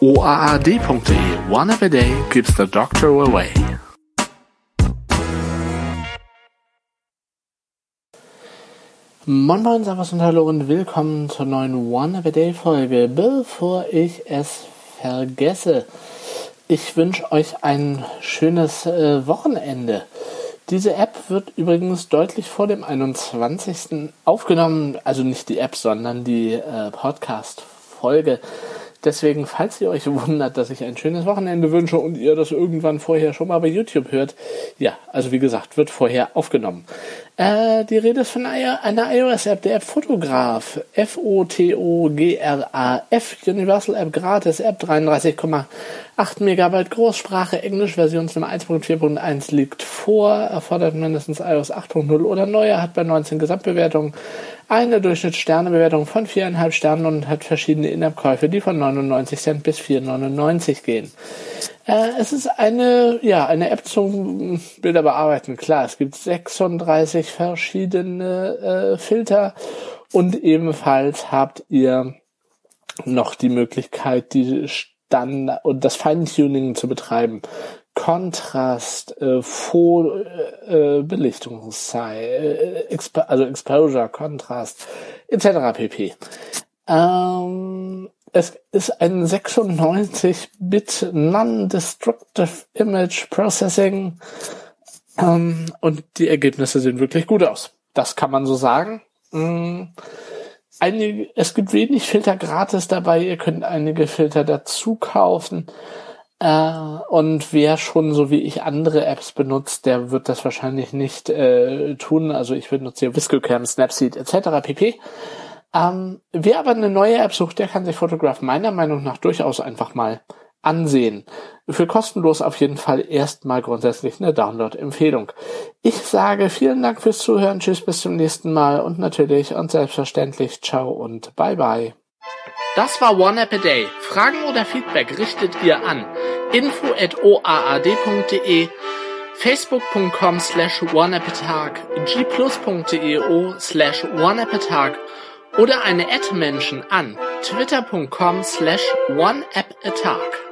OAAD.de One Every Day keeps the doctor away. Moin Moin, Servus und Hallo und willkommen zur neuen One Every Day Folge. Bevor ich es vergesse, ich wünsche euch ein schönes äh, Wochenende. Diese App wird übrigens deutlich vor dem 21. aufgenommen, also nicht die App, sondern die äh, Podcast-Folge. Deswegen, falls ihr euch wundert, dass ich ein schönes Wochenende wünsche und ihr das irgendwann vorher schon mal bei YouTube hört, ja, also wie gesagt, wird vorher aufgenommen. Äh, die Rede ist von einer iOS-App, der App Fotograf. F-O-T-O-G-R-A-F. Universal App gratis. App 33,8 Megabyte Großsprache. Englisch Versionsnummer 1.4.1 liegt vor. Erfordert mindestens iOS 8.0 oder neuer. Hat bei 19 Gesamtbewertungen eine Durchschnittssternebewertung von 4,5 Sternen und hat verschiedene In-App-Käufe, die von 99 Cent bis 4,99 gehen. Äh, es ist eine, ja, eine App zum Bilder bearbeiten. Klar, es gibt 36 verschiedene äh, Filter und ebenfalls habt ihr noch die Möglichkeit, die Standard und das Feintuning zu betreiben. Kontrast, äh, Fo äh, Belichtungszeit, äh, Expo also Exposure, Kontrast, etc. pp. Ähm, es ist ein 96-Bit Non-Destructive Image Processing ähm, und die Ergebnisse sehen wirklich gut aus. Das kann man so sagen. Ähm, einige, es gibt wenig Filter gratis dabei. Ihr könnt einige Filter dazu kaufen. Äh, und wer schon so wie ich andere Apps benutzt, der wird das wahrscheinlich nicht äh, tun. Also ich benutze hier Viscocam, Snapseed etc. pp. Ähm, wer aber eine neue App sucht, der kann sich Photograph meiner Meinung nach durchaus einfach mal ansehen. Für kostenlos auf jeden Fall erstmal grundsätzlich eine Download-Empfehlung. Ich sage vielen Dank fürs Zuhören, tschüss, bis zum nächsten Mal und natürlich und selbstverständlich ciao und bye bye. Das war One App a Day. Fragen oder Feedback richtet ihr an info at oaad.de facebook.com slash oneappatag gplus.eo slash oneappatag oder eine Ad-Menschen an twitter.com slash oneappatag.